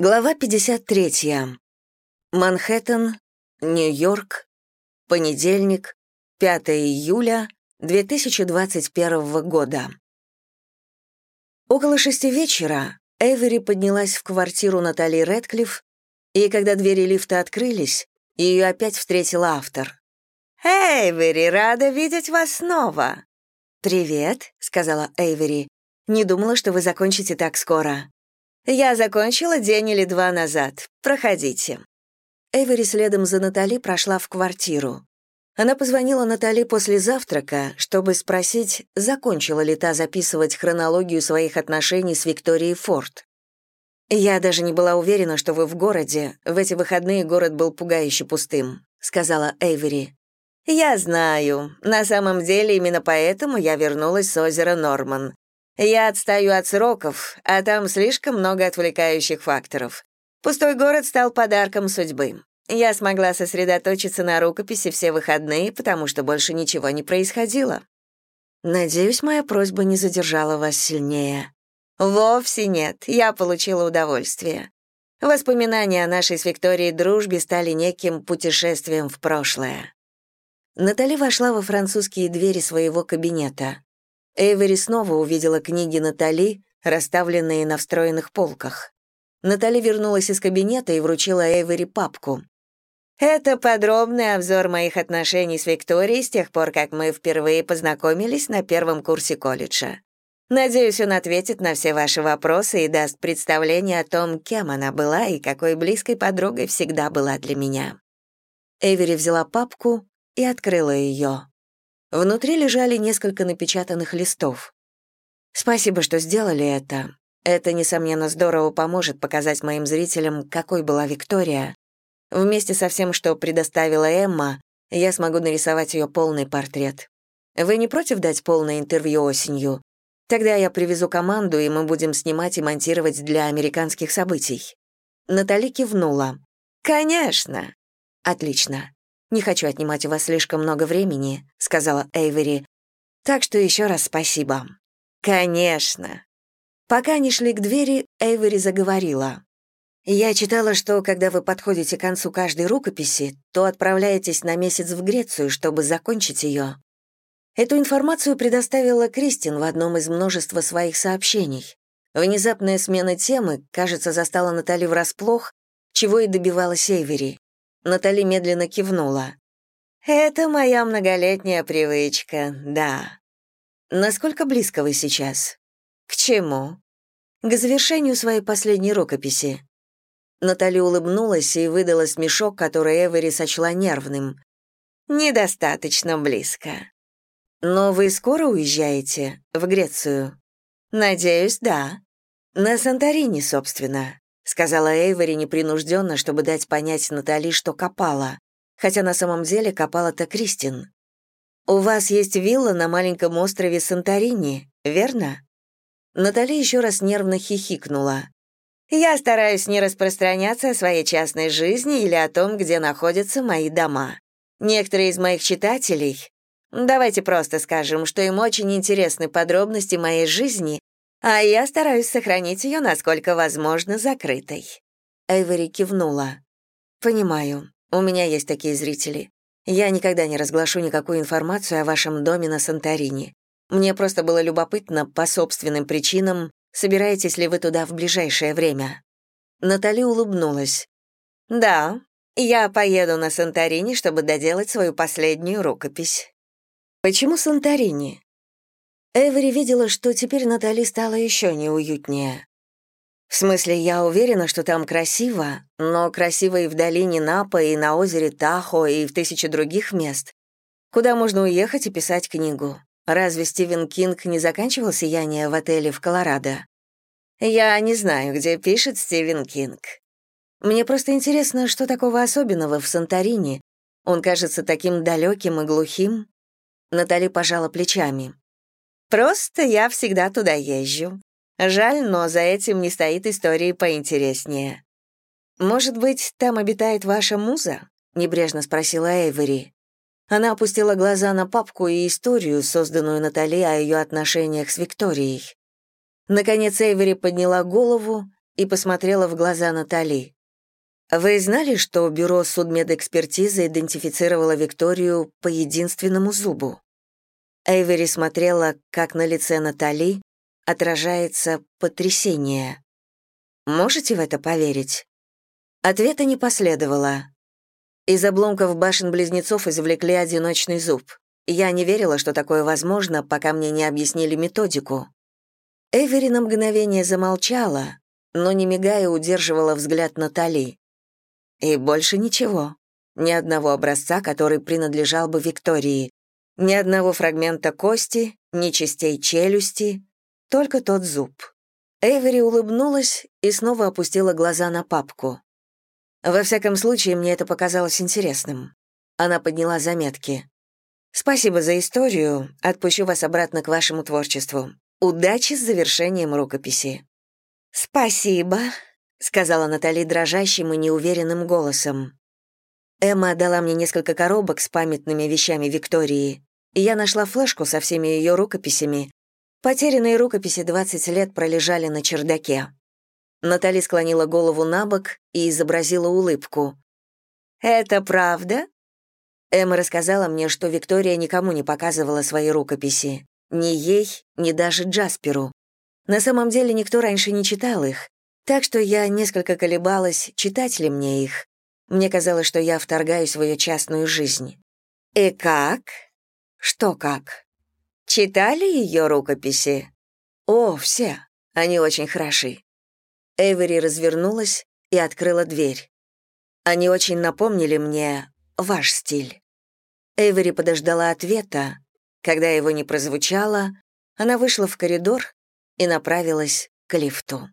Глава 53. Манхэттен, Нью-Йорк, понедельник, 5 июля 2021 года. Около шести вечера Эвери поднялась в квартиру Натали Рэдклифф, и когда двери лифта открылись, ее опять встретил автор. «Эйвери, рада видеть вас снова!» «Привет», — сказала Эйвери. «Не думала, что вы закончите так скоро». «Я закончила день или два назад. Проходите». Эвери следом за Натали прошла в квартиру. Она позвонила Натали после завтрака, чтобы спросить, закончила ли та записывать хронологию своих отношений с Викторией Форд. «Я даже не была уверена, что вы в городе. В эти выходные город был пугающе пустым», — сказала Эйвери. «Я знаю. На самом деле именно поэтому я вернулась с озера Норман. Я отстаю от сроков, а там слишком много отвлекающих факторов. Пустой город стал подарком судьбы. Я смогла сосредоточиться на рукописи все выходные, потому что больше ничего не происходило. Надеюсь, моя просьба не задержала вас сильнее. Вовсе нет, я получила удовольствие. Воспоминания о нашей с Викторией дружбе стали неким путешествием в прошлое. Натали вошла во французские двери своего кабинета. Эйвери снова увидела книги Натали, расставленные на встроенных полках. Натали вернулась из кабинета и вручила Эйвери папку. «Это подробный обзор моих отношений с Викторией с тех пор, как мы впервые познакомились на первом курсе колледжа. Надеюсь, он ответит на все ваши вопросы и даст представление о том, кем она была и какой близкой подругой всегда была для меня». Эйвери взяла папку и открыла ее. Внутри лежали несколько напечатанных листов. Спасибо, что сделали это. Это, несомненно, здорово поможет показать моим зрителям, какой была Виктория. Вместе со всем, что предоставила Эмма, я смогу нарисовать ее полный портрет. Вы не против дать полное интервью осенью? Тогда я привезу команду, и мы будем снимать и монтировать для американских событий». Натали кивнула. «Конечно». «Отлично. «Не хочу отнимать у вас слишком много времени», — сказала Эйвери. «Так что еще раз спасибо». «Конечно». Пока они шли к двери, Эйвери заговорила. «Я читала, что когда вы подходите к концу каждой рукописи, то отправляетесь на месяц в Грецию, чтобы закончить ее. Эту информацию предоставила Кристин в одном из множества своих сообщений. Внезапная смена темы, кажется, застала Натали врасплох, чего и добивалась Эйвери. Натали медленно кивнула. «Это моя многолетняя привычка, да». «Насколько близко вы сейчас?» «К чему?» «К завершению своей последней рукописи». Натали улыбнулась и выдала смешок, который Эвери сочла нервным. «Недостаточно близко». «Но вы скоро уезжаете? В Грецию?» «Надеюсь, да». «На Санторини, собственно» сказала Эйвори непринужденно, чтобы дать понять Натали, что копала, хотя на самом деле копала-то Кристин. «У вас есть вилла на маленьком острове Санторини, верно?» Натали еще раз нервно хихикнула. «Я стараюсь не распространяться о своей частной жизни или о том, где находятся мои дома. Некоторые из моих читателей... Давайте просто скажем, что им очень интересны подробности моей жизни, а я стараюсь сохранить ее, насколько возможно, закрытой». Эйвори кивнула. «Понимаю. У меня есть такие зрители. Я никогда не разглашу никакую информацию о вашем доме на Санторини. Мне просто было любопытно, по собственным причинам, собираетесь ли вы туда в ближайшее время». Натали улыбнулась. «Да, я поеду на Санторини, чтобы доделать свою последнюю рукопись». «Почему Санторини?» Эвери видела, что теперь Натали стало еще неуютнее. В смысле, я уверена, что там красиво, но красиво и в долине Напа, и на озере Тахо, и в тысяче других мест. Куда можно уехать и писать книгу? Разве Стивен Кинг не заканчивал «Сияние» в отеле в Колорадо? Я не знаю, где пишет Стивен Кинг. Мне просто интересно, что такого особенного в Санторини. Он кажется таким далеким и глухим. Натали пожала плечами. Просто я всегда туда езжу. Жаль, но за этим не стоит истории поинтереснее. Может быть, там обитает ваша муза? небрежно спросила Эйвери. Она опустила глаза на папку и историю, созданную Натали о ее отношениях с Викторией. Наконец Эйвери подняла голову, и посмотрела в глаза Натали. «Вы знали, что бюро судмедэкспертизы идентифицировало Викторию по единственному зубу?» Эйвери смотрела, как на лице Натали отражается потрясение. Можете в это поверить? Ответа не последовало. Из обломков башен-близнецов извлекли одиночный зуб. Я не верила, что такое возможно, пока мне не объяснили методику. Эвери на мгновение замолчала, но, не мигая, удерживала взгляд Натали. И больше ничего. Ни одного образца, который принадлежал бы Виктории. Ни одного фрагмента кости, ни частей челюсти, только тот зуб. Эйвери улыбнулась и снова опустила глаза на папку. Во всяком случае, мне это показалось интересным. Она подняла заметки. «Спасибо за историю. Отпущу вас обратно к вашему творчеству. Удачи с завершением рукописи». «Спасибо», — сказала Натали дрожащим и неуверенным голосом. Эмма дала мне несколько коробок с памятными вещами Виктории, и я нашла флешку со всеми ее рукописями, Потерянные рукописи 20 лет пролежали на чердаке. Натали склонила голову на бок и изобразила улыбку. «Это правда?» Эмма рассказала мне, что Виктория никому не показывала свои рукописи. Ни ей, ни даже Джасперу. На самом деле никто раньше не читал их, так что я несколько колебалась, читать ли мне их. Мне казалось, что я вторгаюсь в ее частную жизнь. «И как?» «Что как?» Читали ее рукописи? О, все. Они очень хороши. Эвери развернулась и открыла дверь. Они очень напомнили мне ваш стиль. Эвери подождала ответа. Когда его не прозвучало, она вышла в коридор и направилась к лифту.